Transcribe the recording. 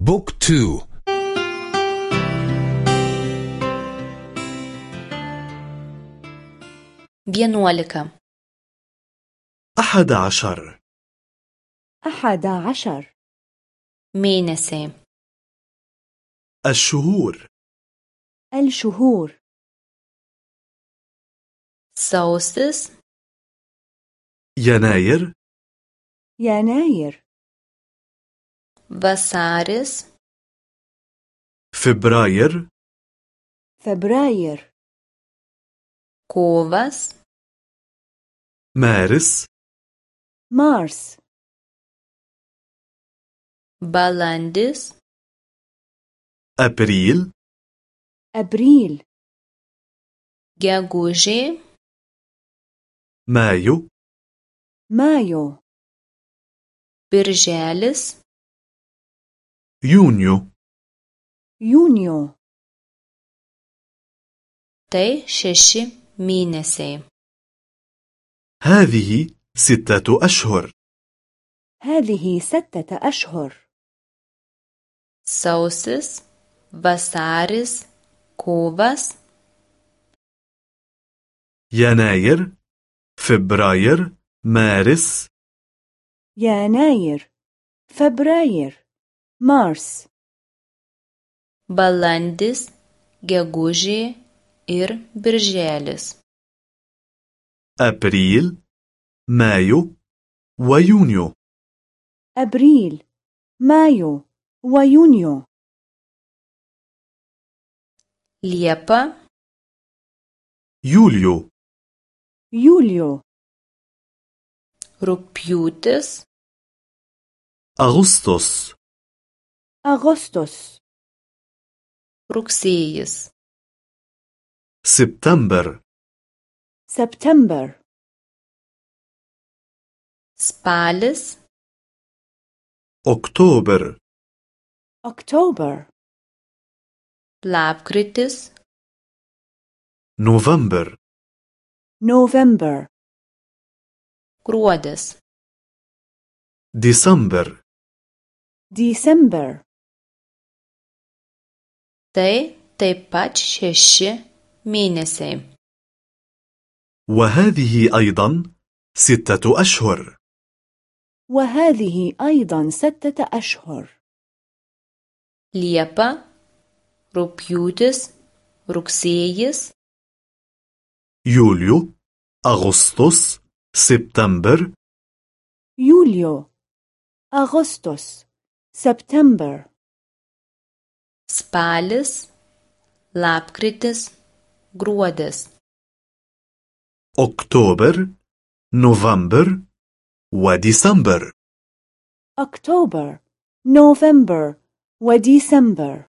بوك تو. vienuolika أحد عشر. أحد عشر. mėnesiai الشهور. الشهور. sausis يناير. يناير. vasaris. Februar Februar kovas. Mēris Mārs balandis. Aprīl aprīl gegužė. Mēju Mēju birželis. يونيو. يونيو. tai šeši mėnesiai هذه ستة أشهر. هذه ستة أشهر. sausis vasaris kovas يناير فبراير مارس. يناير فبراير. مارس balandis gegužė ir birželis أبريل مايو ويونيو أبريل مايو ويونيو liepa يوليو يوليو rugpjūtis أغسطس أغسطس. Rugsėjis سبتمبر سبتمبر spalis. أكتوبر أكتوبر lapkritis. نوفمبر نوفمبر gruodis. ديسمبر ديسمبر tai taip pat šeši mėnesiai وهذه أيضا ستة أشهر. وهذه أيضا ستة أشهر. Liepa rugpjūtis rugsėjis يوليو أغسطس سبتمبر يوليو أغسطس سبتمبر spalis lapkritis gruodis. أكتوبر نوفمبر وديسمبر أكتوبر نوفمبر وديسمبر